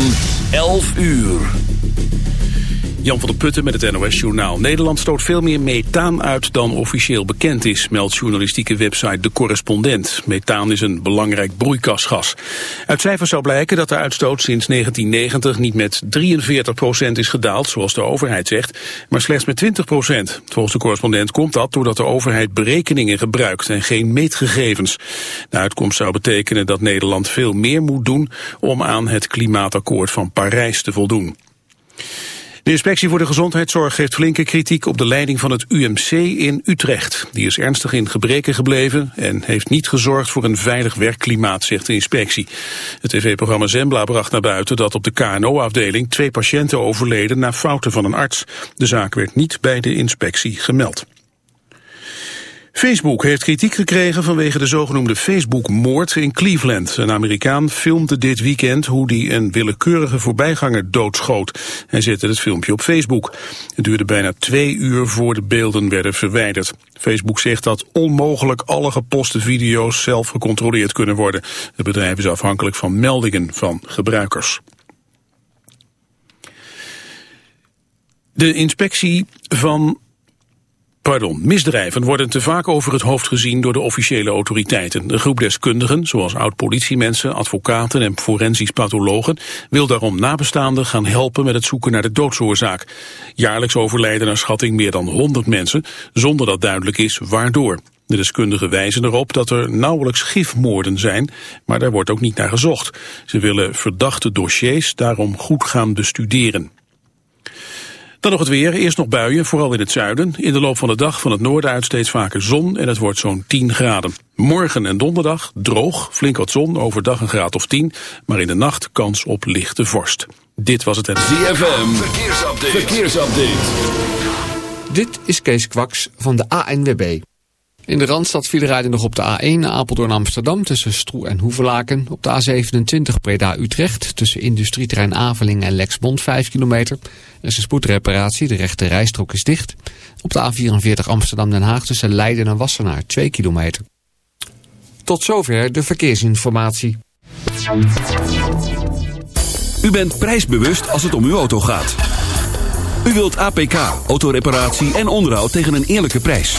van 11 uur. Jan van der Putten met het NOS-journaal. Nederland stoot veel meer methaan uit dan officieel bekend is, meldt journalistieke website De Correspondent. Methaan is een belangrijk broeikasgas. Uit cijfers zou blijken dat de uitstoot sinds 1990 niet met 43% is gedaald, zoals de overheid zegt, maar slechts met 20% Volgens de correspondent komt dat doordat de overheid berekeningen gebruikt en geen meetgegevens. De uitkomst zou betekenen dat Nederland veel meer moet doen om aan het klimaatakkoord van Parijs te voldoen. De inspectie voor de gezondheidszorg geeft flinke kritiek op de leiding van het UMC in Utrecht. Die is ernstig in gebreken gebleven en heeft niet gezorgd voor een veilig werkklimaat, zegt de inspectie. Het tv-programma Zembla bracht naar buiten dat op de KNO-afdeling twee patiënten overleden na fouten van een arts. De zaak werd niet bij de inspectie gemeld. Facebook heeft kritiek gekregen vanwege de zogenoemde Facebook-moord in Cleveland. Een Amerikaan filmde dit weekend hoe hij een willekeurige voorbijganger doodschoot. Hij zette het filmpje op Facebook. Het duurde bijna twee uur voor de beelden werden verwijderd. Facebook zegt dat onmogelijk alle geposte video's zelf gecontroleerd kunnen worden. Het bedrijf is afhankelijk van meldingen van gebruikers. De inspectie van Pardon, misdrijven worden te vaak over het hoofd gezien door de officiële autoriteiten. Een groep deskundigen, zoals oud-politiemensen, advocaten en forensisch pathologen, wil daarom nabestaanden gaan helpen met het zoeken naar de doodsoorzaak. Jaarlijks overlijden naar schatting meer dan 100 mensen, zonder dat duidelijk is waardoor. De deskundigen wijzen erop dat er nauwelijks gifmoorden zijn, maar daar wordt ook niet naar gezocht. Ze willen verdachte dossiers daarom goed gaan bestuderen. Dan nog het weer. Eerst nog buien, vooral in het zuiden. In de loop van de dag van het noorden uit steeds vaker zon en het wordt zo'n 10 graden. Morgen en donderdag droog, flink wat zon, overdag een graad of 10. Maar in de nacht kans op lichte vorst. Dit was het... ZFM, verkeersupdate. verkeersupdate. Dit is Kees Kwaks van de ANWB. In de Randstad vielen rijden nog op de A1 Apeldoorn-Amsterdam tussen Stroe en Hoevelaken. Op de A27 Breda-Utrecht tussen industrieterrein Aveling en Lexbond 5 kilometer. Er is een spoedreparatie, de rechte rijstrook is dicht. Op de A44 Amsterdam-Den Haag tussen Leiden en Wassenaar 2 kilometer. Tot zover de verkeersinformatie. U bent prijsbewust als het om uw auto gaat. U wilt APK, autoreparatie en onderhoud tegen een eerlijke prijs.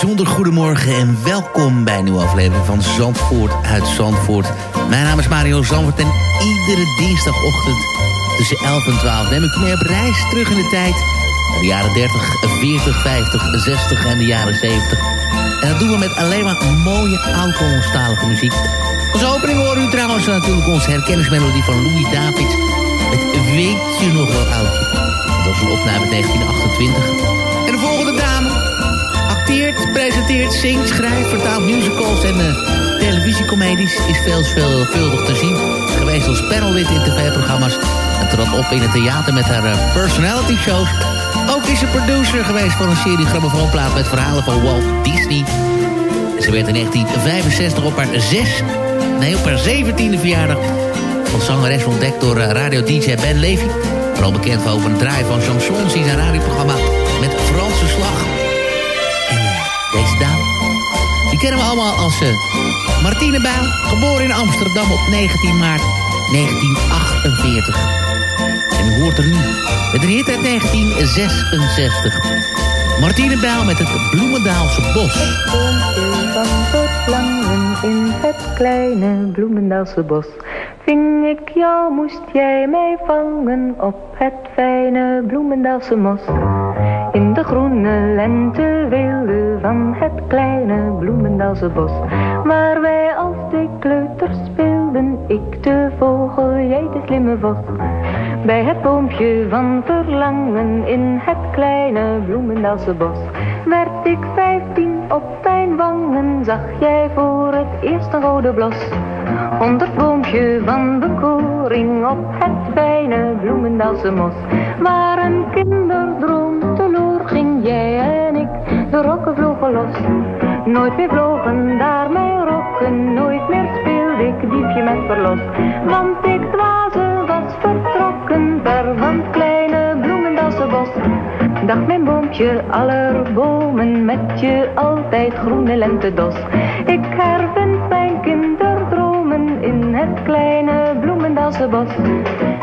Bijzonder goedemorgen en welkom bij een nieuwe aflevering van Zandvoort uit Zandvoort. Mijn naam is Mario Zandvoort en iedere dinsdagochtend tussen 11 en 12 neem ik mee op reis terug in de tijd. Naar de jaren 30, 40, 50, 60 en de jaren 70. En dat doen we met alleen maar mooie oud-Hollandstalige muziek. Als opening horen u trouwens natuurlijk onze herkenningsmelodie van Louis Davids. Met Weet je nog wel oudje? Dat is een opname uit 1928. En de volgende dame acteert, presenteert, zingt, schrijft, vertaalt musicals en uh, televisiecomedies. Is veel, veelvuldig te zien. Geweest als panellid in tv-programma's. En trad op in het theater met haar uh, personality shows. Ook is ze producer geweest van een serie grammofoonplaat met verhalen van Walt Disney. Ze werd in 1965 op haar zes, nee op haar zeventiende verjaardag van zangeres ontdekt door uh, radio-dj Ben Levy. Vooral bekend van over het draaien van chansons in zijn radioprogramma met Franse slag. Die kennen we allemaal als uh, Martine Bijl. Geboren in Amsterdam op 19 maart 1948. En u hoort er nu met een uit 1966. Martine Bijl met het Bloemendaalse Bos. Boompje van verlangen in het kleine Bloemendaalse bos. Ving ik jou, moest jij mij vangen op het fijne Bloemendaalse mos. In de groene lenteweelde van het kleine Bloemendaalse bos. Waar wij als twee kleuters speelden, ik de vogel, jij de slimme vos. Bij het boompje van verlangen in het kleine Bloemendaalse bos. Werd ik vijftien op mijn wangen, zag jij voor het eerst een rode blos. Onder het boompje van bekoring op het fijne Bloemendaalse mos. Waar een kinderdroom teloor ging jij de rokken vlogen los. Nooit meer vlogen daar mijn rokken, nooit meer speelde ik diefje met verlos. Want ik dwaze was vertrokken ver van het kleine Dag mijn boompje aller bomen met je altijd groene lentedos. Ik hervind mijn kinderdromen in het kleine bloemendaalse bos.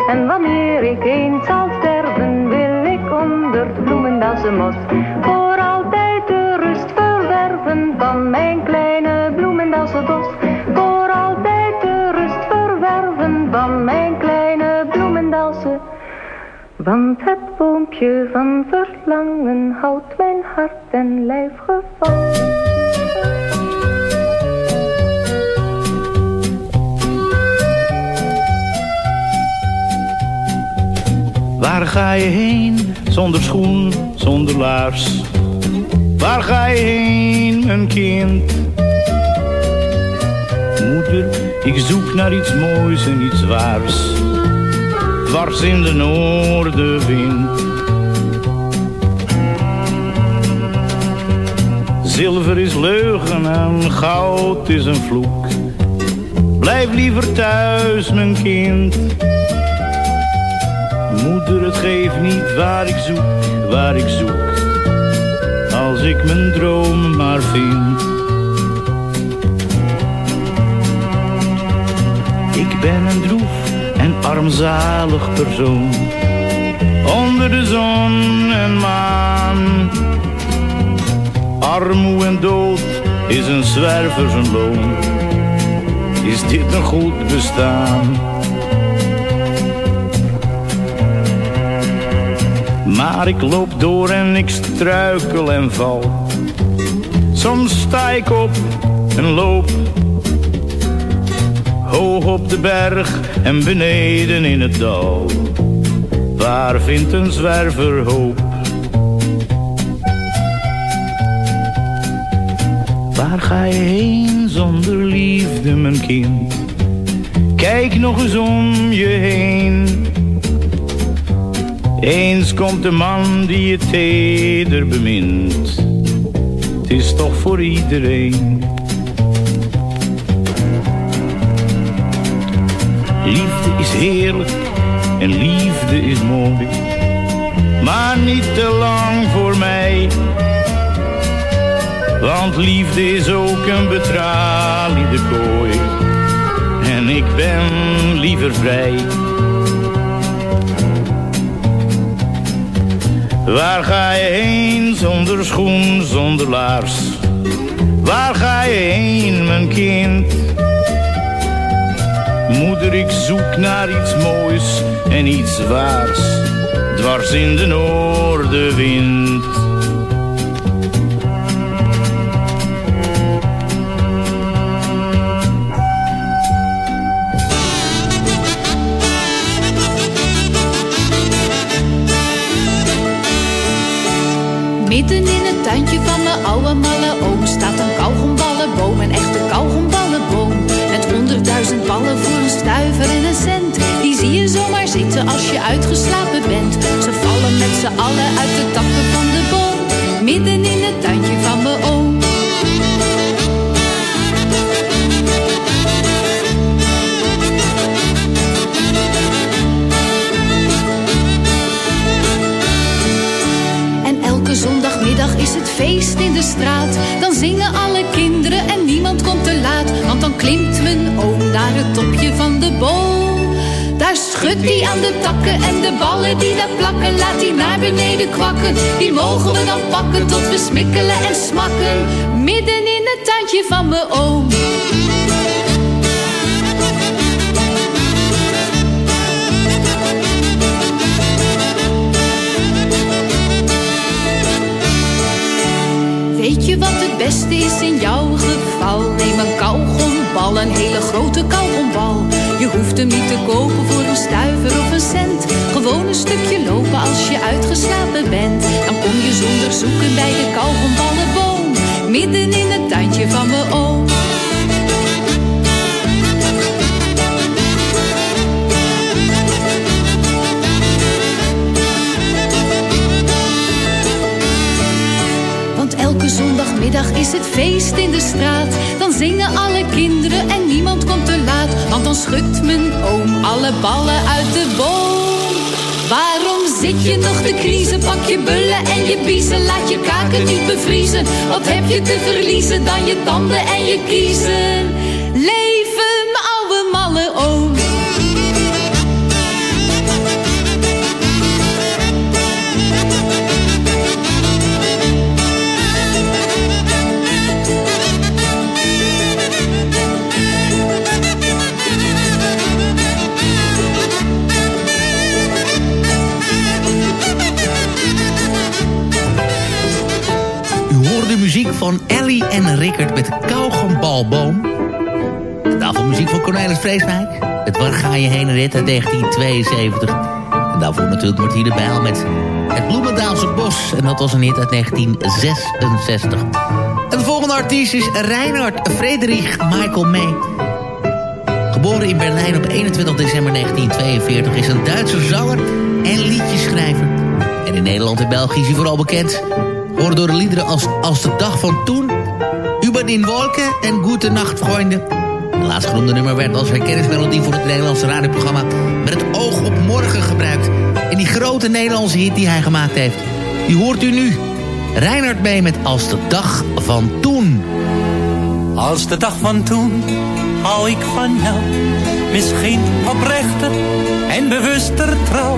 En wanneer ik eens zal sterven, wil ik onder het bloemendaalse van mijn kleine bloemendaalse bos. Voor altijd de rust verwerven van mijn kleine bloemendaalse want het boompje van verlangen houdt mijn hart en lijf gevangen. Waar ga je heen zonder schoen, zonder laars? Waar ga je heen, mijn kind? Moeder, ik zoek naar iets moois en iets waars. Dwars in de noordenwind. Zilver is leugen en goud is een vloek. Blijf liever thuis, mijn kind. Moeder, het geeft niet waar ik zoek, waar ik zoek. Als ik mijn droom maar vind. Ik ben een droef en armzalig persoon. Onder de zon en maan. Armoe en dood is een zwerver zijn loon. Is dit een goed bestaan? Maar ik loop door en ik struikel en val. Soms sta ik op en loop. Hoog op de berg en beneden in het dal. Waar vindt een zwerver hoop? Waar ga je heen zonder liefde, mijn kind? Kijk nog eens om je heen. Eens komt de man die je teder bemint. Het is toch voor iedereen. Liefde is heerlijk en liefde is mooi. Maar niet te lang voor mij. Want liefde is ook een betraliede kooi. En ik ben liever vrij. Waar ga je heen zonder schoen, zonder laars? Waar ga je heen, mijn kind? Moeder, ik zoek naar iets moois en iets waars. Dwars in de noordenwind. Tuintje van mijn oude malle oom staat een kauwgomballenboom, een echte kauwgomballenboom. Met honderdduizend ballen voor een stuiver en een cent. Die zie je zomaar zitten als je uitgeslapen bent. Ze vallen met z'n allen uit de takken van de boom. Midden in in de straat. Dan zingen alle kinderen en niemand komt te laat. Want dan klimt mijn oom naar het topje van de boom. Daar schudt hij aan de takken en de ballen die daar plakken. Laat hij naar beneden kwakken. Die mogen we dan pakken tot we smikkelen en smakken. Midden in het tuintje van mijn oom. Beste is in jouw geval? Neem een kauwgombal, een hele grote kauwgombal. Je hoeft hem niet te kopen voor een stuiver of een cent. Gewoon een stukje lopen als je uitgeslapen bent. Dan kom je zonder zoeken bij de kauwgomballenboom. Midden in het tuintje van mijn oom. Zondagmiddag is het feest in de straat. Dan zingen alle kinderen en niemand komt te laat. Want dan schudt mijn oom alle ballen uit de boom. Waarom zit je nog te kniezen? Pak je bullen en je biezen. Laat je kaken niet bevriezen. Wat heb je te verliezen dan je tanden en je kiezen? De van Ellie en Rickert met Kauwgombalboom. Daarvoor muziek van Cornelis Vreeswijk. Het Waar ga je heen rit uit 1972. En daarvoor natuurlijk Martine Bijl met Het Bloemendaalse Bos. En dat was een hit uit 1966. En de volgende artiest is Reinhard Frederich Michael May. Geboren in Berlijn op 21 december 1942 is een Duitse zanger en liedjeschrijver. En in Nederland en België is hij vooral bekend Horen door de liederen als, als de dag van toen... Über den Wolken en Gute Nacht, vrienden. De laatstgenoemde nummer werd als herkenningsmelodie voor het Nederlandse radioprogramma... met het oog op morgen gebruikt. En die grote Nederlandse hit die hij gemaakt heeft... die hoort u nu. Reinhard mee met Als de dag van toen. Als de dag van toen hou ik van jou. Misschien oprechter en bewuster trouw.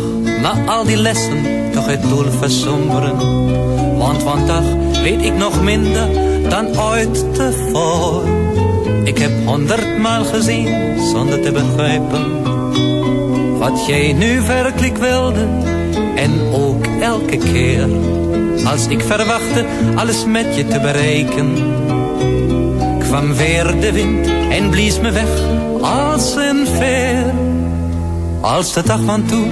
na al die lessen toch het doel versomberen. Want vandaag weet ik nog minder dan ooit tevoren. Ik heb honderdmaal gezien zonder te begrijpen. Wat jij nu werkelijk wilde en ook elke keer. Als ik verwachtte alles met je te bereiken. Kwam weer de wind en blies me weg als een veer. Als de dag van toen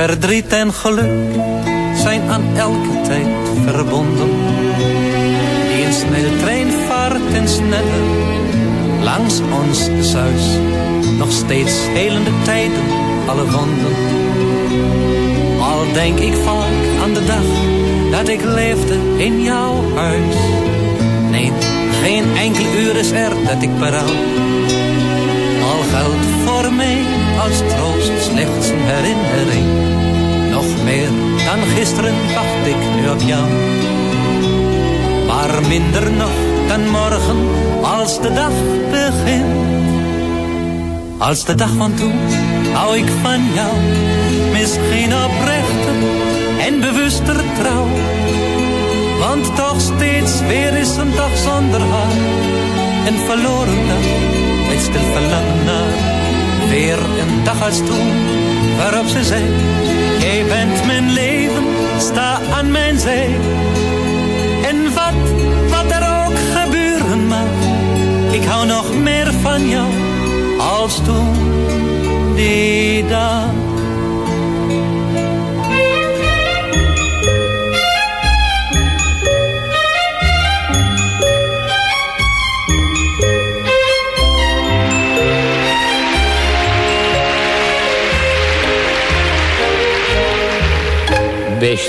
Verdriet en geluk zijn aan elke tijd verbonden. Die een snelle trein vaart en sneller langs ons zuis. Nog steeds helende tijden, alle wonden. Al denk ik vaak aan de dag dat ik leefde in jouw huis. Nee, geen enkel uur is er dat ik berouw. Geldt voor mij als troost slechts een herinnering Nog meer dan gisteren wacht ik nu op jou. Maar minder nog dan morgen als de dag begint. Als de dag van toen hou ik van jou. Misschien oprechter en bewuster trouw. Want toch steeds weer is een dag zonder haar. Een verloren dag met stil verlangen naar. Weer een dag als toen waarop ze zei. Jij bent mijn leven, sta aan mijn zij. En wat, wat er ook gebeuren mag. Ik hou nog meer van jou als toen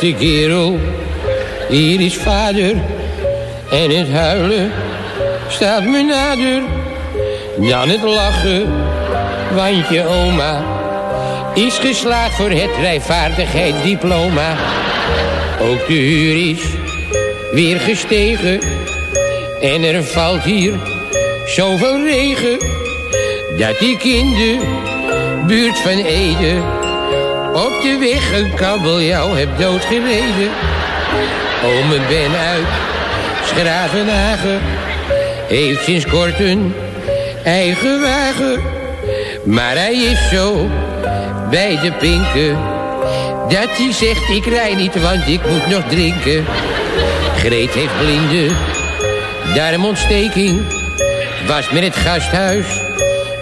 Beste kerel, hier is vader. En het huilen staat me nader dan het lachen. Want je oma is geslaagd voor het rijvaardigheidsdiploma. Ook de huur is weer gestegen. En er valt hier zoveel regen. Dat ik in de buurt van Ede op de weg een kabeljauw heb doodgereden. Ome Ben uit Schravenhagen heeft sinds kort een eigen wagen. Maar hij is zo bij de pinken dat hij zegt ik rij niet want ik moet nog drinken. Greet heeft blinde darmontsteking, was met het gasthuis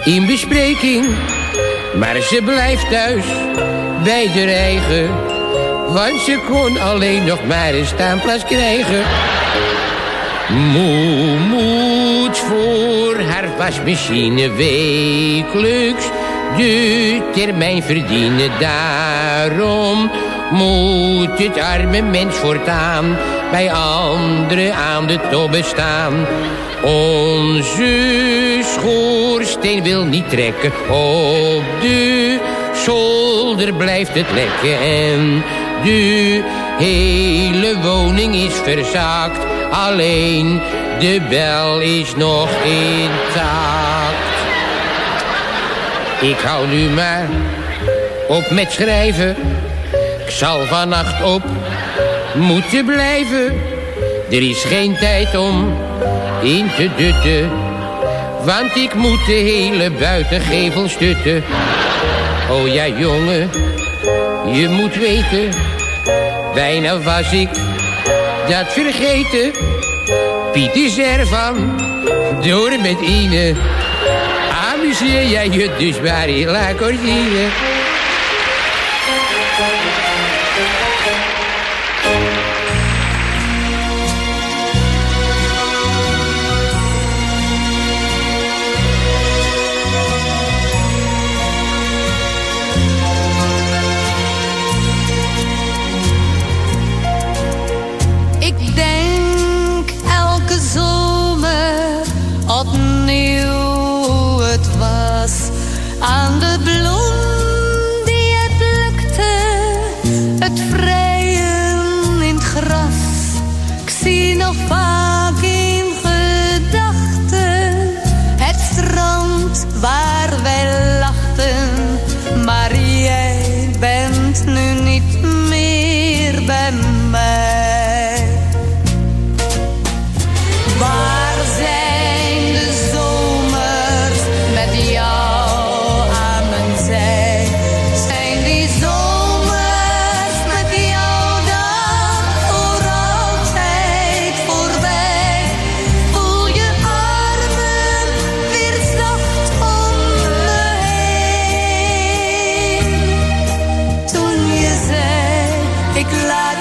in bespreking. Maar ze blijft thuis bij de eigen. Want ze kon alleen nog maar een staanplaats krijgen. Moe moet voor haar wasmachine wekelijks de termijn verdienen. Daarom moet het arme mens voortaan bij anderen aan de tobbe staan. Onze schoorsteen wil niet trekken op de zolder blijft het lekken en de hele woning is verzaakt. Alleen de bel is nog intact. Ik hou nu maar op met schrijven. Ik zal vannacht op moeten blijven. Er is geen tijd om in te dutten. Want ik moet de hele buitengevel stutten. Oh ja, jongen, je moet weten, bijna was ik dat vergeten. Piet is ervan, door met Ine. Amuseer jij je dus maar in La.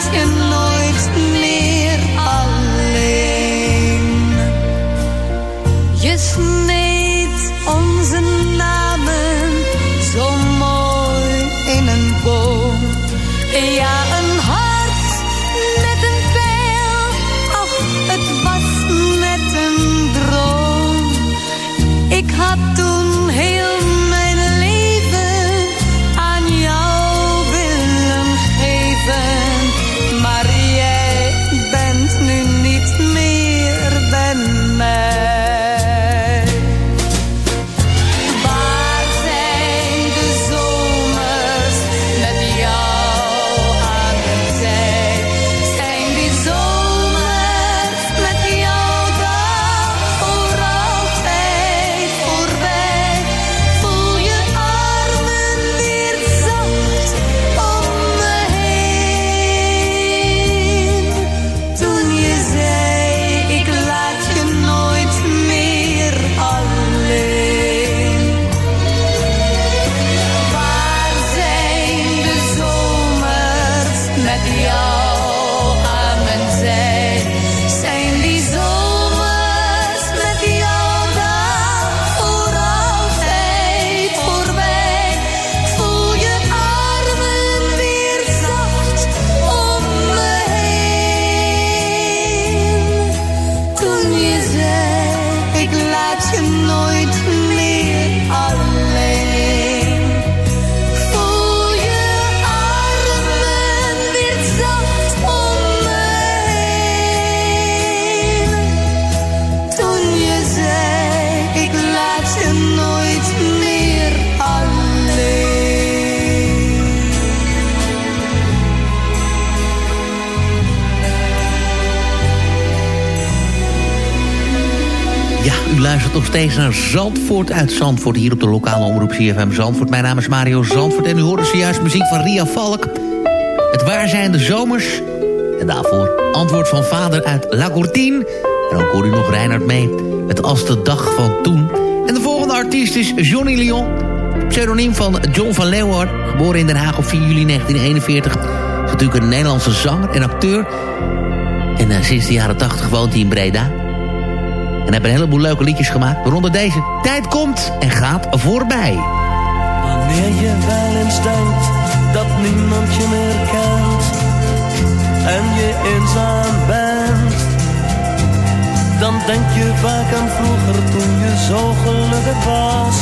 skin luistert nog steeds naar Zandvoort uit Zandvoort... hier op de lokale omroep CFM Zandvoort. Mijn naam is Mario Zandvoort en u hoorde zojuist muziek van Ria Valk. Het waar zijn de zomers. En daarvoor antwoord van vader uit La Courtine. En ook hoor u nog Reinhard mee met Als de dag van toen. En de volgende artiest is Johnny Leon. Pseudoniem van John van Leeuwen. Geboren in Den Haag op 4 juli 1941. Is natuurlijk een Nederlandse zanger en acteur. En uh, sinds de jaren 80 woont hij in Breda. En hebben een heleboel leuke liedjes gemaakt. Waaronder deze. Tijd komt en gaat voorbij. Wanneer je wel eens denkt dat niemand je meer kent en je eenzaam bent, dan denk je vaak aan vroeger toen je zo gelukkig was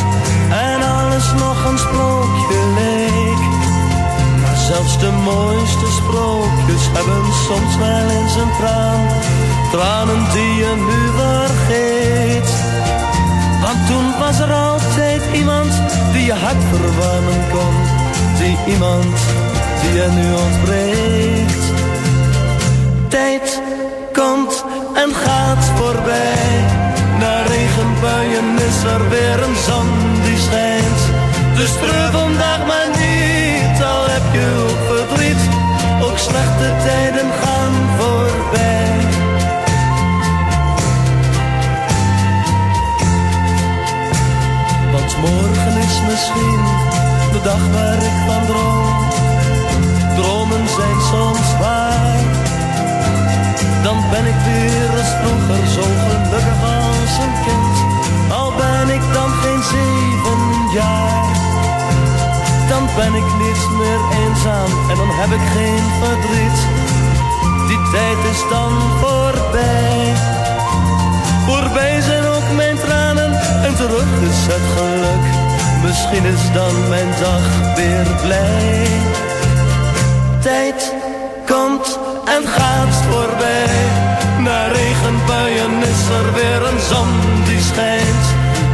en alles nog een sprookje leek. Maar zelfs de mooiste sprookjes hebben soms wel eens een traan, tranen die je nu vergeet. Want toen was er altijd iemand die je hart verwarmen kon. Die iemand die je nu ontbreekt. Tijd komt en gaat voorbij. Na regenbuien is er weer een zon die schijnt. Dus treur vandaag maar niet, al heb je ook verdriet. Ook slechte tijden gaan voorbij. Is misschien de dag waar ik van droom. Dromen zijn soms waar. Dan ben ik weer als vroeger zo gelukkig als een kind. Al ben ik dan geen zeven jaar. Dan ben ik niet meer eenzaam en dan heb ik geen verdriet. Die tijd is dan voorbij. Voorbij zijn ook mijn tranen en terug is het geluk. Misschien is dan mijn dag weer blij. Tijd komt en gaat voorbij. Na regenbuien is er weer een zon die schijnt.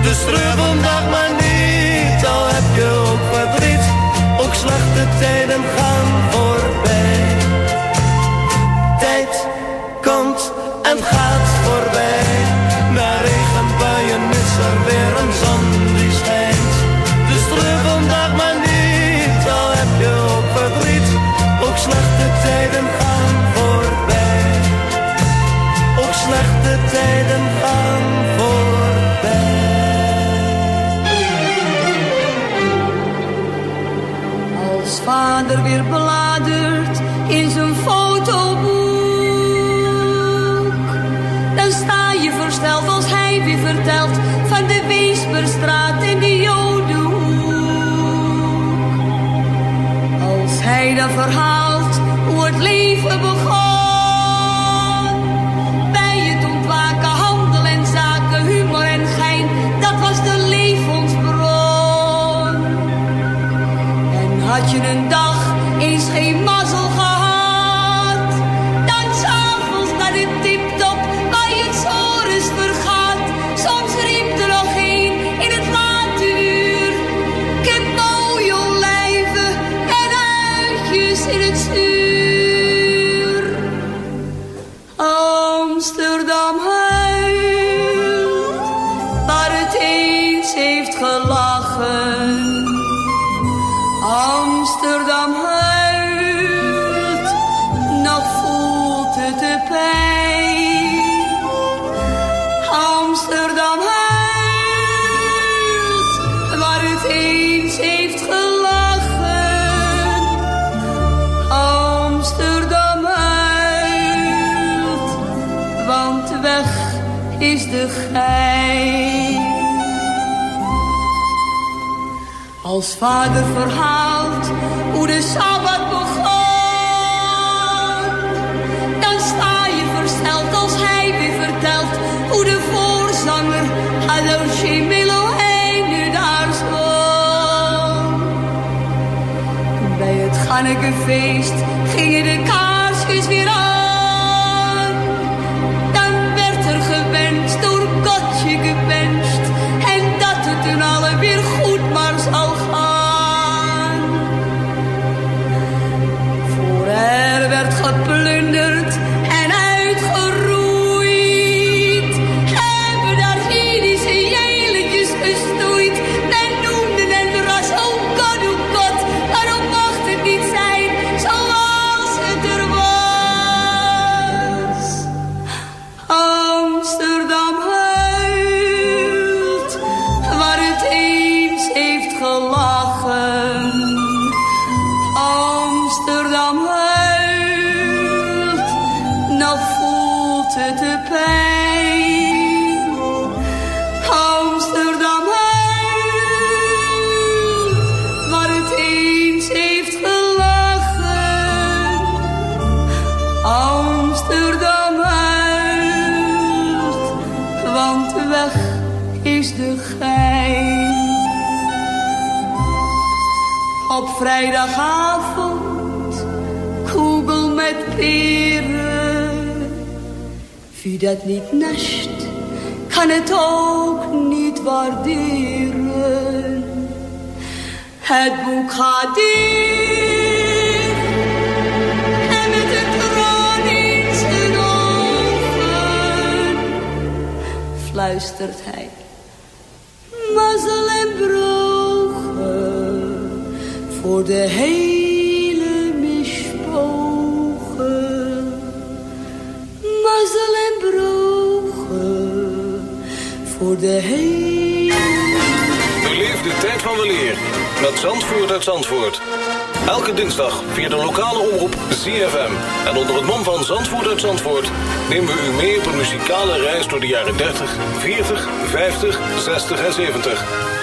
Dus treur vandaag maar niet, al heb je ook verdriet. Ook slechte tijden gaan voorbij. Tijd komt en gaat het Als vader verhaalt hoe de Sabbat begon, dan sta je versteld als hij weer vertelt hoe de voorzanger Shemilo hij nu daar stond. Bij het Gannekefeest gingen de kaarsjes weer aan. Vrijdagavond, kugel met peren. Wie dat niet nascht, kan het ook niet waarderen. Het boek gaat en met een traan in zijn ogen fluistert hij. Mazzel voor de hele mispogen. Mazzel en brogen voor de hele... Beleef de tijd van weleer met Zandvoort uit Zandvoort. Elke dinsdag via de lokale omroep ZFM. En onder het mom van Zandvoort uit Zandvoort... nemen we u mee op een muzikale reis door de jaren 30, 40, 50, 60 en 70.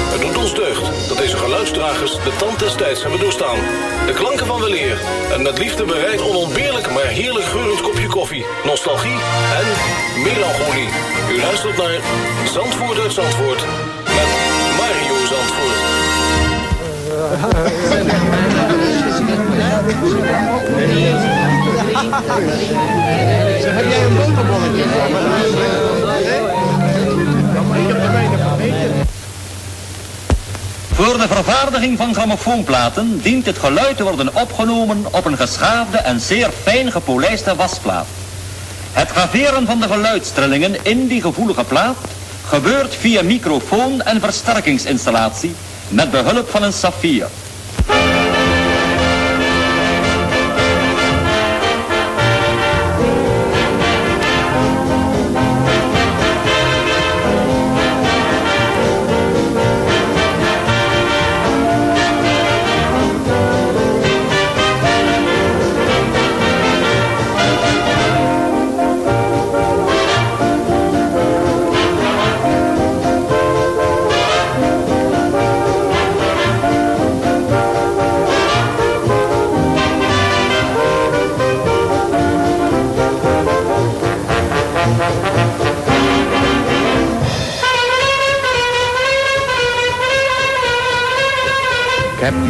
Het doet ons deugd dat deze geluidsdragers de tand des tijds hebben doorstaan. De klanken van weleer en met liefde bereid onontbeerlijk maar heerlijk geurend kopje koffie, nostalgie en melancholie. U luistert naar Zandvoort uit Zandvoort met Mario Zandvoort. Heb jij een boterbolletje voor me? Ik heb er weinig Voor de vervaardiging van grammofoonplaten dient het geluid te worden opgenomen op een geschaafde en zeer fijn gepolijste wasplaat. Het graveren van de geluidstrillingen in die gevoelige plaat gebeurt via microfoon en versterkingsinstallatie met behulp van een saffier.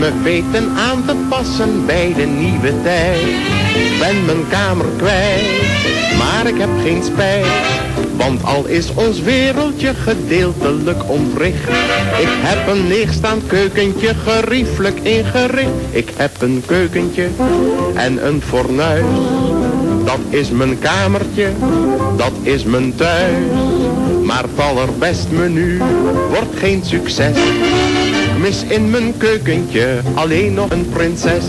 Me weten aan te passen bij de nieuwe tijd. Ben mijn kamer kwijt, maar ik heb geen spijt. Want al is ons wereldje gedeeltelijk ontwricht. Ik heb een leegstaand keukentje geriefelijk ingericht. Ik heb een keukentje en een fornuis. Dat is mijn kamertje, dat is mijn thuis. Maar het allerbest menu wordt geen succes. Mis in mijn keukentje alleen nog een prinses.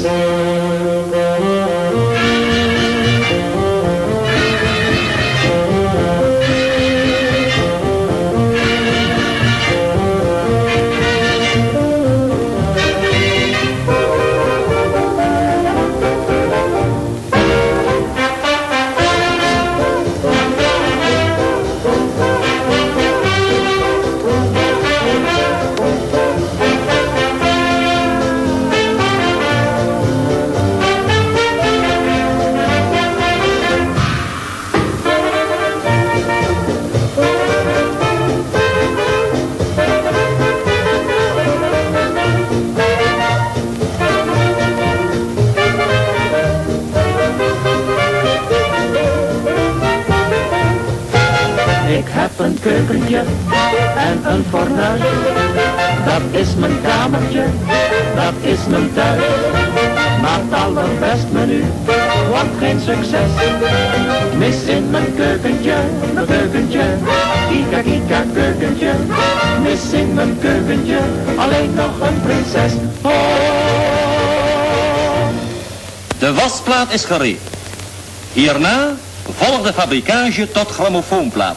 Dat is mijn thuis. Maar het allerbest menu wordt geen succes. Mis in mijn keukentje, mijn keukentje. Kika kika keukentje. Mis in mijn keukentje, alleen nog een prinses. De wasplaat is gereed. Hierna volgt de fabrikage tot grammofoonplaat.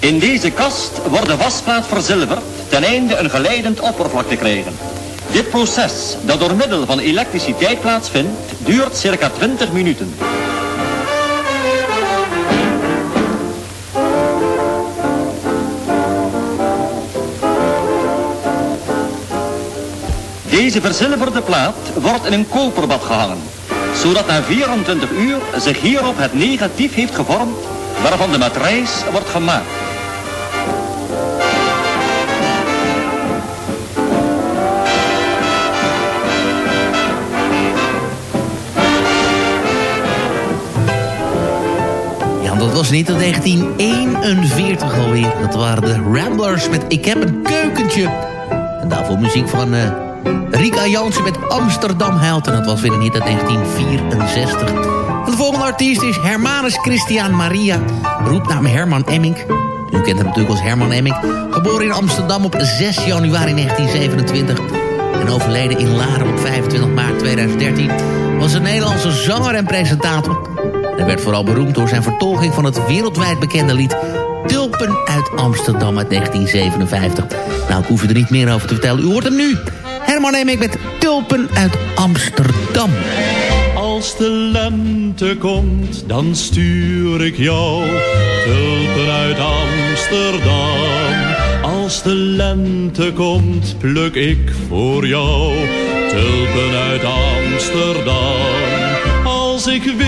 In deze kast wordt de wasplaat verzilverd ten einde een geleidend oppervlak te krijgen. Dit proces, dat door middel van elektriciteit plaatsvindt, duurt circa 20 minuten. Deze verzilverde plaat wordt in een koperbad gehangen, zodat na 24 uur zich hierop het negatief heeft gevormd waarvan de matrijs wordt gemaakt. Was niet in 1941 alweer. Dat waren de Ramblers met Ik heb een keukentje. En daarvoor muziek van eh, Rika Jansen met Amsterdam huilt. En dat was weer hit uit 1964. En de volgende artiest is Hermanus Christian Maria. Roepnaam Herman Emmink. U kent hem natuurlijk als Herman Emmink. Geboren in Amsterdam op 6 januari 1927. En overleden in Laren op 25 maart 2013. Was een Nederlandse zanger en presentator. Hij werd vooral beroemd door zijn vertolking van het wereldwijd bekende lied... Tulpen uit Amsterdam uit 1957. Nou, ik hoef er niet meer over te vertellen. U hoort hem nu. Herman Emmink met Tulpen uit Amsterdam. Als de lente komt, dan stuur ik jou tulpen uit Amsterdam. Als de lente komt, pluk ik voor jou tulpen uit Amsterdam. Als ik breng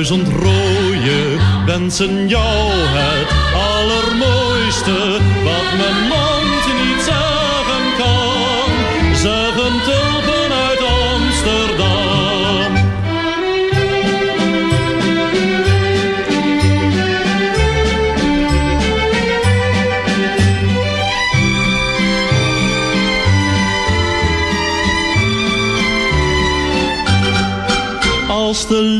Duizend rode, wensen jou het allermooiste. Wat mijn mond niet zeggen kan, zeggen tulpen uit Amsterdam. Als de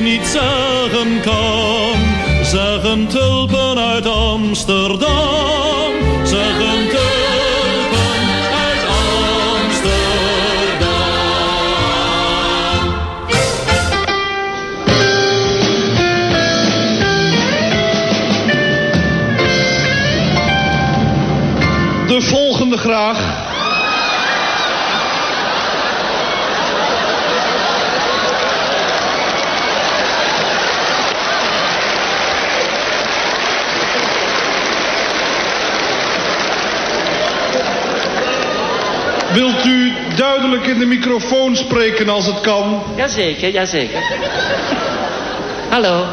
niet zeggen kan. Zeggen tulpen uit Amsterdam. Zeggen tulpen uit Amsterdam. De volgende graag. Wilt u duidelijk in de microfoon spreken als het kan? Jazeker, jazeker. Hallo.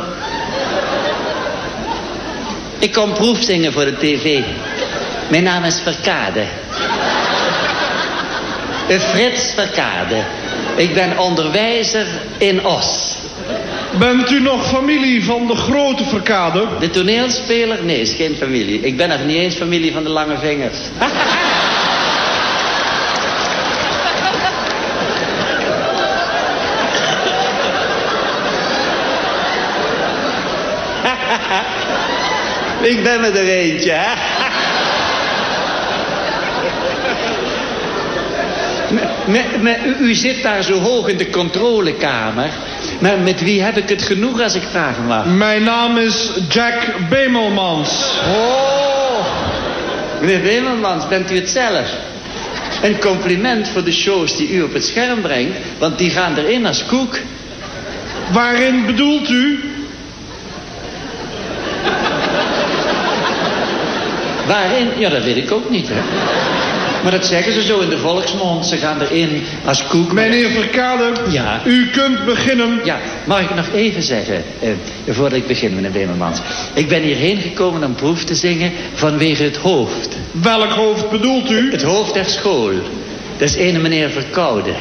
Ik kom proefzingen voor de tv. Mijn naam is Verkade. Frits Verkade. Ik ben onderwijzer in Os. Bent u nog familie van de grote verkade? De toneelspeler? Nee, is geen familie. Ik ben nog niet eens familie van de lange vingers. Ik ben er eentje, hè? Me- me- me- u, u zit daar zo hoog in de controlekamer. Maar met wie heb ik het genoeg als ik vragen mag? Mijn naam is Jack Bemelmans. Oh, meneer Wemelmans, bent u het zelf? Een compliment voor de shows die u op het scherm brengt, want die gaan erin als koek. Waarin bedoelt u? Waarin? Ja, dat weet ik ook niet, hè. Maar dat zeggen ze zo in de volksmond. Ze gaan erin als koek. Meneer Verkade, Ja. u kunt beginnen. Ja, mag ik nog even zeggen, eh, voordat ik begin, meneer Wemelmans. Ik ben hierheen gekomen om proef te zingen vanwege het hoofd. Welk hoofd bedoelt u? Het hoofd der school. Dat is ene meneer Verkoude.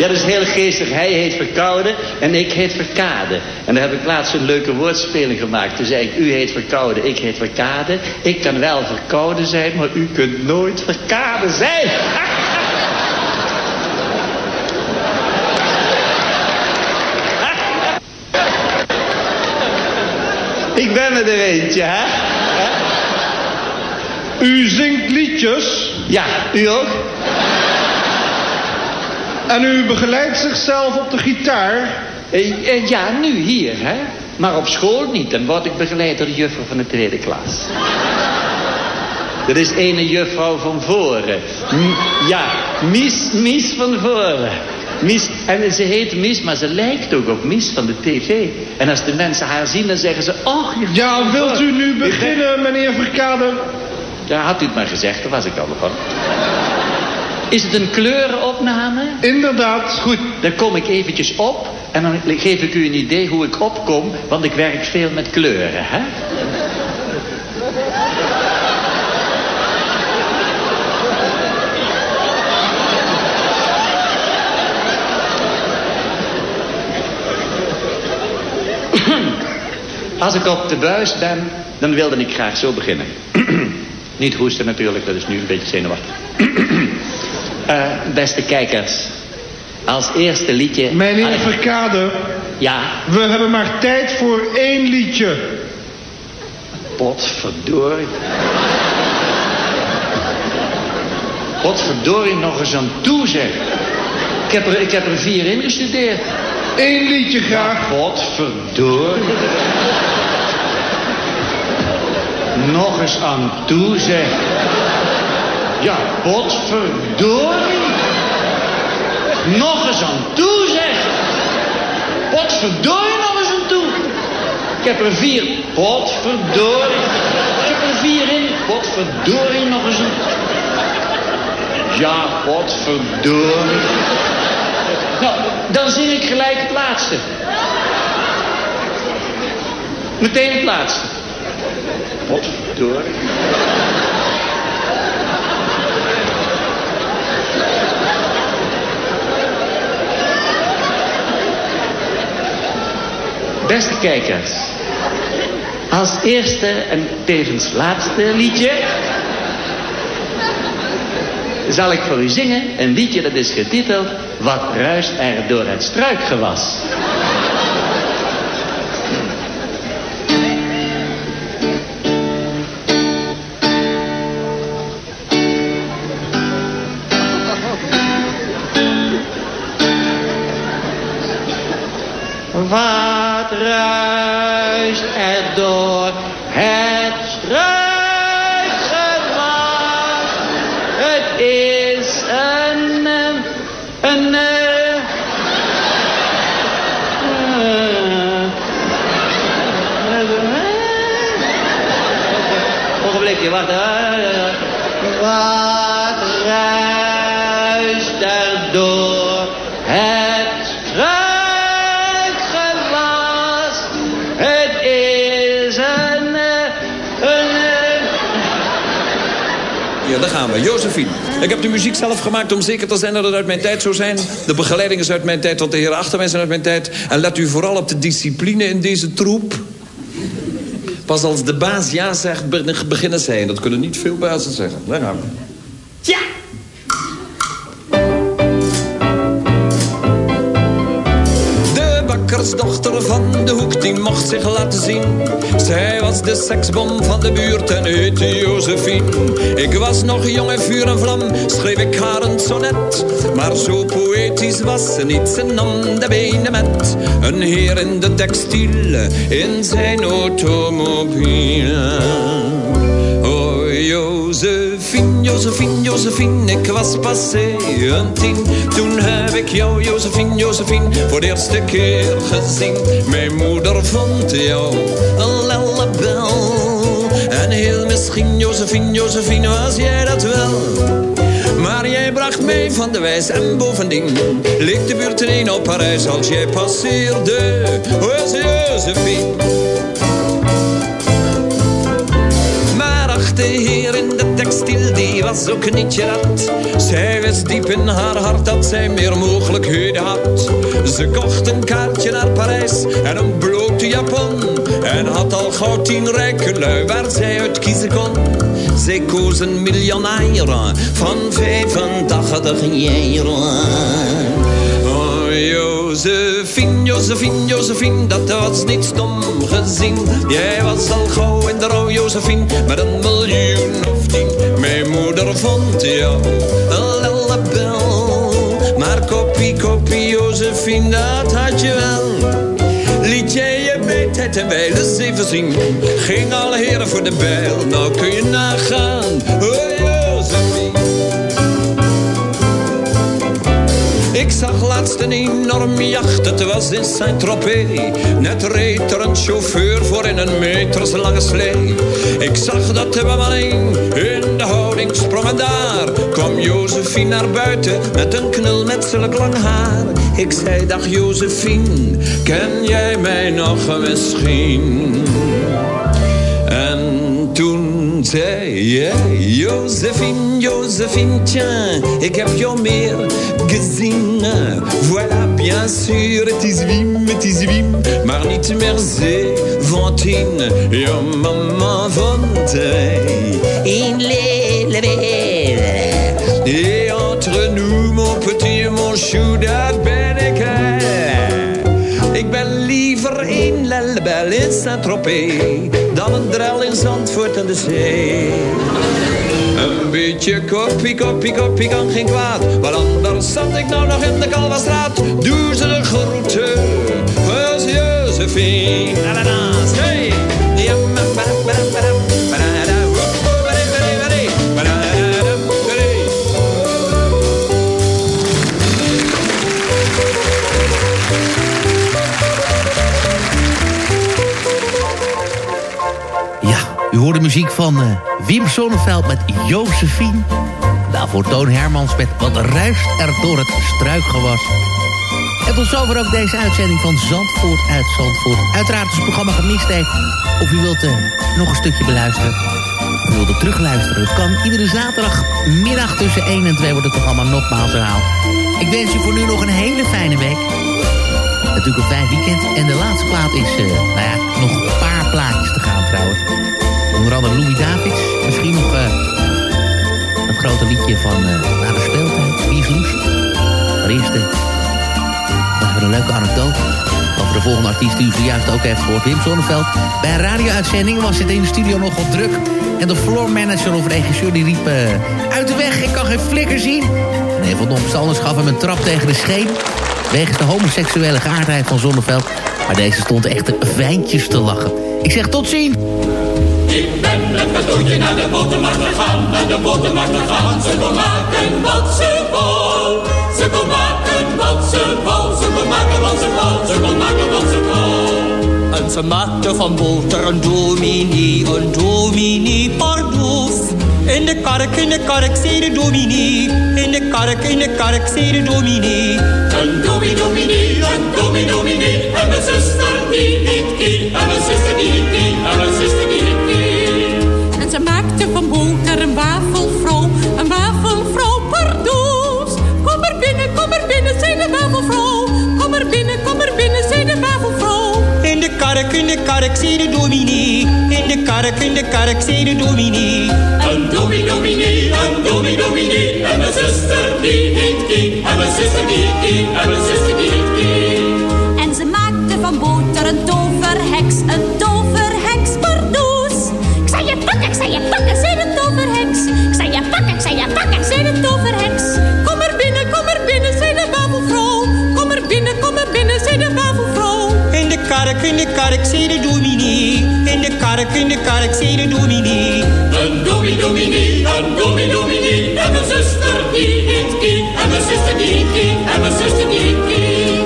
Ja, dat is heel geestig. Hij heet Verkoude en ik heet Verkade. En daar heb ik laatst een leuke woordspeling gemaakt. Toen zei ik, u heet Verkoude, ik heet Verkade. Ik kan wel Verkoude zijn, maar u kunt nooit Verkade zijn. ik ben er er eentje, hè? U zingt liedjes. Ja, u ook? En u begeleidt zichzelf op de gitaar. Eh, ja, nu hier, hè? Maar op school niet. Dan word ik begeleid door de juffrouw van de tweede klas. Dat is ene juffrouw van voren. M- ja, Mies, Mies van voren. Mies, en ze heet Mies, maar ze lijkt ook op Mies van de tv. En als de mensen haar zien, dan zeggen ze... Oh, Ja, wilt u nu beginnen, meneer Verkade? Ja, had u het maar gezegd, daar was ik al van. Is het een kleurenopname? Inderdaad. Goed, dan kom ik eventjes op en dan geef ik u een idee hoe ik opkom, want ik werk veel met kleuren, hè? Als ik op de buis ben, dan wilde ik graag zo beginnen. Niet hoesten natuurlijk, dat is nu een beetje zenuwachtig. Eh, beste kijkers, als eerste liedje... Meneer Verkade, Ja, we hebben maar tijd voor één liedje. potverdorie. Potverdorie nog eens aan toe, zeg. Ik heb er, ik heb er vier ingestudeerd. Eén liedje graag. Potverdorie. Nog eens aan toe, zeg. Ja, potverdorie. Nog eens aan toe, zeg. Potverdorie nog eens aan toe. Ik heb er vier. Potverdorie. Ik heb er vier in. Potverdorie nog eens aan Ja, potverdorie. Nou, dan zing ik gelijk het laatste. Meteen het laatste. Potverdorie. Beste kijkers, als eerste en tevens laatste liedje zal ik voor u zingen een liedje dat is getiteld Wat ruist er door het struikgewas. Wat ruist er door het struikgewas? Het is een, een, Je daar gaan we. Josephine. Ik heb de muziek zelf gemaakt om zeker te zijn dat het uit mijn tijd zou zijn. De begeleiding is uit mijn tijd, want de heren achter mij zijn uit mijn tijd. En let u vooral op de discipline in deze troep. Pas als de baas ja zegt, be- beginnen zij. En dat kunnen niet veel bazen zeggen. Daar. Bakkersdochter van de hoek, die mocht zich laten zien. Zij was de seksbom van de buurt en heette Josephine. Ik was nog jong en vuur en vlam, schreef ik haar een sonnet. Maar zo poëtisch was ze niet, ze nam de benen met. Een heer in de textiel, in zijn automobiel. Oh, Josephine, Josephine, ik was passé een tien. Toen heb ik jou, Josephine, Josephine, voor de eerste keer gezien. Mijn moeder vond jou een lellebel. En heel misschien, Josephine, Josephine, was jij dat wel. Maar jij bracht mij van de wijs en bovendien leek de buurt ineens op Parijs als jij passeerde. Was Josephine. Maar ach, de heer in de textiel, die was ook niet gerat. Zij wist diep in haar hart dat zij meer mogelijkheden had. Ze kocht een kaartje naar Parijs en een blote japon. En had al gauw tien rijke lui waar zij uit kiezen kon. Zij koos een miljonair van 85 jaar. Josephine, Josephine, Josephine, dat was niet stom gezien. Jij was al gauw in de rouw, Josephine, met een miljoen Mijn moeder vond jou een lellebel. Maar kopie, kopie, Josephine, dat had je wel. Liet jij je bij en wijle zeven zien. Ging alle heren voor de bijl, nou kun je nagaan. Oh. Ik zag laatst een enorme jacht, het was in Saint-Tropez. Net reed er een chauffeur voor in een meterslange slee. Ik zag dat de bemanning in de houding sprong en daar kwam Josephine naar buiten met een knul met zulk lang haar. Ik zei, dag Josephine, ken jij mij nog misschien? Jij, Josephine, Josephine, tiens, ik heb jou meer gezien. Voilà, bien sûr, het is Wim, het is Wim, maar niet meer zeventien. Mama vond in Lelewele. Et entre nous, mon petit, mon chou, dat ben ik. Ik ben liever in Lellebel in Saint-Tropez drel in Zandvoort aan de zee. Een beetje koppie, koppie, koppie kan geen kwaad. Want anders zat ik nou nog in de Kalverstraat. Doe ze de groeten, was Josephine. Hey. Hoorde muziek van eh, Wim Sonneveld met Josephine. Daarvoor Toon Hermans met Wat ruist er door het struikgewas. En tot zover ook deze uitzending van Zandvoort uit Zandvoort. Uiteraard als het programma gemist heeft. Of u wilt eh, nog een stukje beluisteren. Of u wilt terugluisteren. Kan iedere zaterdagmiddag tussen 1 en 2 wordt het programma nogmaals herhaald. Ik wens u voor nu nog een hele fijne week. Natuurlijk een fijn weekend. En de laatste plaat is, eh, nou ja, nog een paar plaatjes te gaan trouwens. Onder andere Louis Davids. Misschien nog eh het grote liedje van eh Na de speeltijd. Wie is Loes? Maar eerst eh, nog even een leuke anekdote. Over de volgende artiest die u zojuist ook heeft gehoord. Wim Sonneveld. Bij een radio-uitzending was het in de studio nogal druk. En de floor manager of regisseur die riep... eh, uit de weg, ik kan geen flikker zien. En een van de omstanders gaf hem een trap tegen de scheen. Wegens de homoseksuele geaardheid van Zonneveld. Maar deze stond echt fijntjes te lachen. Ik zeg tot ziens. Ik ben mijn doodje naar de botermarkt gegaan, naar de botermarkt gegaan. Ze wil maken wat ze wou. Ze wil maken wat ze wou. Ze wil maken wat ze wou. Ze wil maken wat ze wou. En ze maakte van boter een dominee, een dominee pardoes. In de kark, in de kark, zei de dominee. In de kark, in de kark, zei de dominee. Een dominee, dominee, een dominee, dominee. En mijn zuster die niet kie. En mijn zuster die niet kark, in de kark, zei de dominee. In de kark, in de kark, zei de dominee. Een dominee, dominee, een dominee, dominee. En mijn zuster die heet Kie. En mijn zuster die Kie. En mijn zuster die heet Kie. Kark, in de kark, zei de dominee. In de kark, in de kark, zei de dominee. Een dominee, dominee, een dominee, dominee. En mijn zuster die heet Kie. En mijn zuster die heet Kie. En mijn zuster die heet Kie.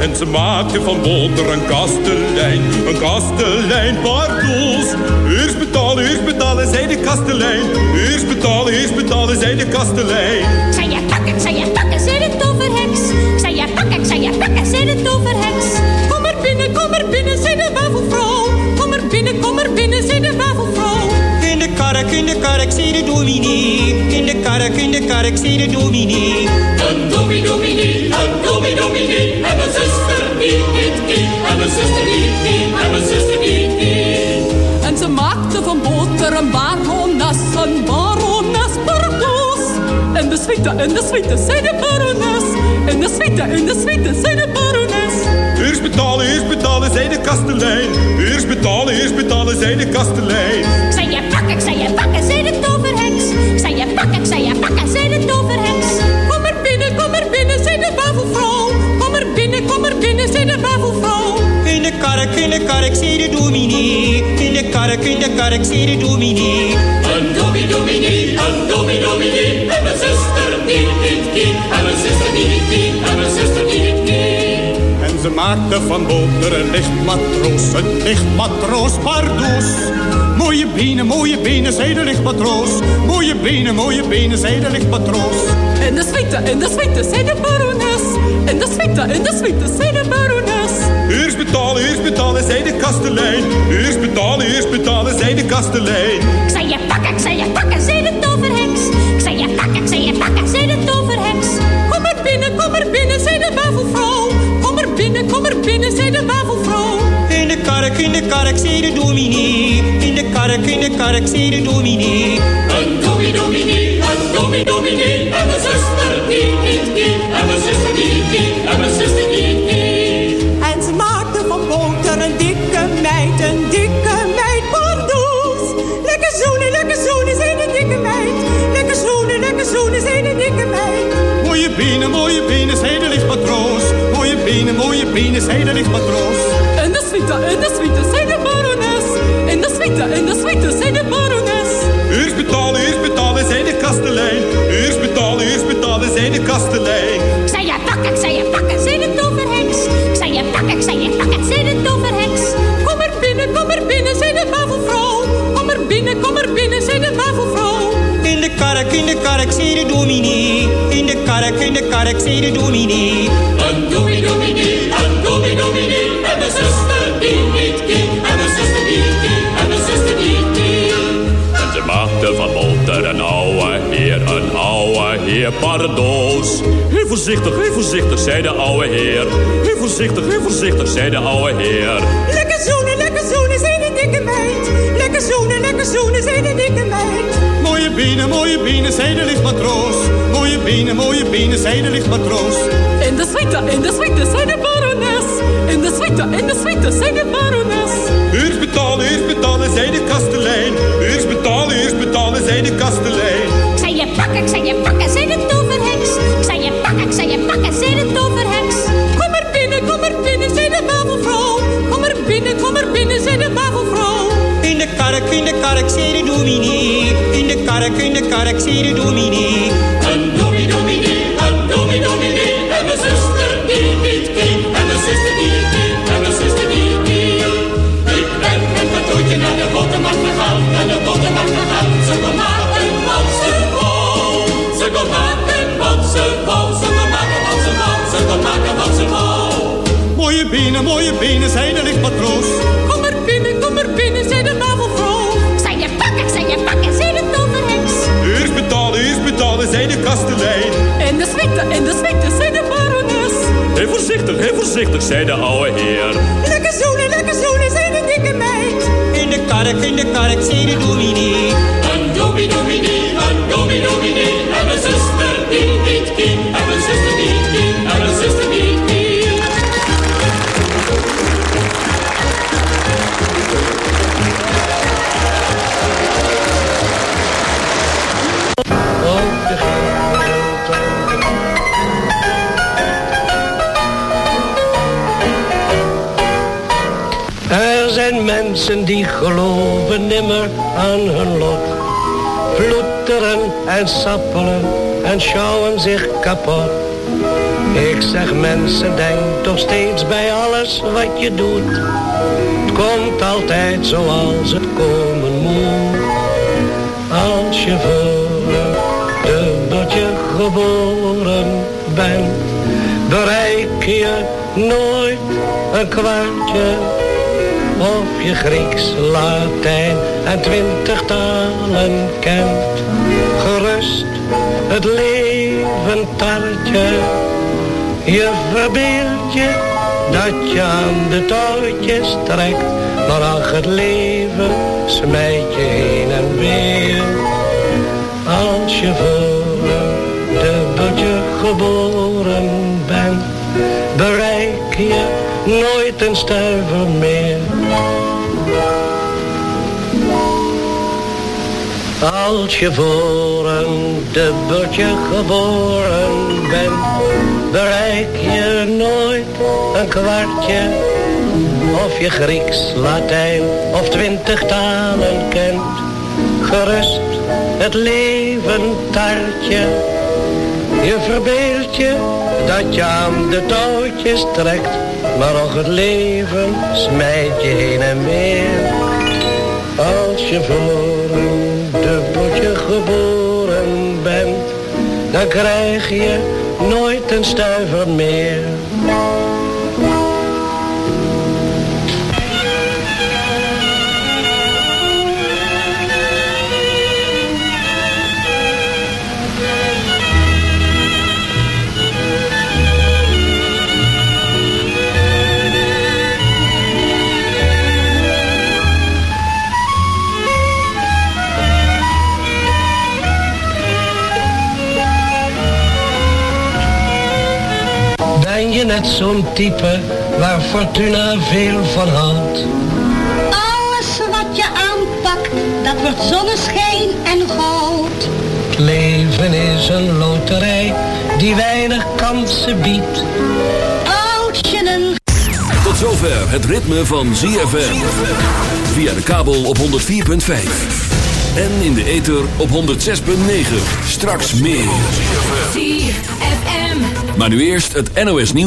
En ze maakte van boter een kastelein, een kastelein pardoes. Eerst betalen, eerst betalen, zei de kastelein. Eerst betalen, eerst betalen, zei de kastelein. Zei je pakken, ik zei je pakken, zei de toverheks. Zei je pakken, ik zei je pakken, zei de toverheks. Kom er binnen, kom binnen, zei de wafelvrouw. Kom er binnen, kom er binnen, zei de wafelvrouw. In de kark, in de kark, zei de dominee. In de kark, in de kark, zei de dominee. Een dominee, dominee, een dominee, dominee. En mijn zuster die heet Kie. En mijn zuster die heet Kie. En mijn zuster die heet Kie. En ze maakte van boter een barones, een barones pardoes. En de suite, en de suite, zei de barones. En de suite, en de suite, zei de barones. Eerst betalen, eerst betalen, zei de kastelein. Eerst betalen, eerst betalen, zei de kastelein. Ik zei je pakken, ik zei je pakken, zei de toverheks. Ik zei je pakken, ik zei je pakken, zei de toverheks. Kom er binnen, kom er binnen, zei de wafelvrouw. Kom er binnen, kom er binnen, zei de wafelvrouw. In de kark, in de kark, zei de dominee. In de kark, in de kark, zei de dominee. Een dominee, dominee, een dominee, dominee. En mijn zuster die heet Kie. En mijn zuster die Kie. Ze maakte van boter een lichtmatroos, een lichtmatroos pardoes. Mooie benen, mooie benen, zei de lichtmatroos. Mooie benen, mooie benen, zei de lichtmatroos. En de suite, en de suite, zei de barones. En de suite, en de suite, zei de barones. Eerst betalen, eerst betalen, zei de kastelein. Eerst betalen, eerst betalen, zei de kastelein. Ik zei je pakken, ik zei je pakken, de kark, zei de dominee. In de kark, in de kark, zei de dominee. Een dominee, dominee, een dominee, dominee. En mijn zuster die heet Kie. En mijn zuster die Kie. En mijn zuster die Kie. En ze maakte van boter een dikke meid, een dikke meid pardoes. Lekker zoenen, lekker zoenen, zei de dikke meid. Lekker zoenen, lekker zoenen, zei de dikke meid. Mooie benen, mooie benen, zei de lichtmatroos. Mooie benen, mooie benen, zei de lichtmatroos. En de suite, en de suite, zei de barones. En de suite, en de suite, zei de barones. Eerst betalen, eerst betalen, zei de kastelein. Eerst betalen, eerst betalen, zei de kastelein. Ik zei je pakken, ik zei je pakken, zei de toverheks. Ik zei je pakken, ik zei je pakken, zei de toverheks. Kom er binnen, kom er binnen, zei de wafelvrouw. Kom er binnen, kom er binnen, zei de wafelvrouw. In de kark, in de kark, zei de dominee. In de kark, in de kark, zei de dominee. Een dominee, dominee, een dominee, dominee. En zuster een ouwe heer pardoos. Heel voorzichtig, heel voorzichtig, zei de ouwe heer. Heel voorzichtig, heel voorzichtig, zei de ouwe heer. Lekker zoenen, lekker zoenen, zei de dikke meid. Lekker zoenen, lekker zoenen, zei de dikke meid. Mooie benen, mooie benen, zei de lichtmatroos. Mooie benen, mooie benen, zei de lichtmatroos. In de suite, in de suite, zei de barones. In de suite, in de suite, zei de barones. Eerst betalen, eerst betalen, zei de kastelein. Eerst betalen, eerst betalen, zei de kastelein. Je pakken, ik zei je pakken, zei de toverheks. Ik zei je pakken, ik zei je de toverheks. Kom er binnen, kom er binnen, zei de wafelvrouw. Kom er binnen, kom er binnen, zei de wafelvrouw. In de kark, in de kark, zei de dominee. In de kark, in de kark, zei de dominee, voorzichtig, heel voorzichtig, zei de ouwe heer. Lekker zoenen, lekker zoenen, zei de dikke meid. In de kark, in de kark, zei de dominee, mensen die geloven nimmer aan hun lot. Ploeteren en sappelen en schouwen zich kapot. Ik zeg mensen, denk toch steeds bij alles wat je doet. Het komt altijd zoals het komen moet. Als je voor een dubbeltje geboren bent, bereik je nooit een kwartje of je Grieks, Latijn en twintig talen kent. Gerust het leven tartje, je verbeeld je dat je aan de touwtjes trekt. Maar ach, het leven smijt je heen en weer. Als je voor een dubbeltje geboren bent, bereik je nooit een stuiver meer. Als je voor een dubbeltje geboren bent, bereik je nooit een kwartje. Of je Grieks, Latijn of twintig talen kent. Gerust het leven tartje. Je verbeeld je dat je aan de touwtjes trekt. Maar ook het leven smijt je heen en weer. Als je voor dan krijg je nooit een stuiver meer. Net zo'n type waar Fortuna veel van houdt? Alles wat je aanpakt, dat wordt zonneschijn en goud. Het leven is een loterij die weinig kansen biedt. Als je een Tot zover het ritme van ZFM. Via de kabel op 104.5. En in de ether op 106.9. Straks meer. ZFM. Maar nu eerst het NOS nieuws.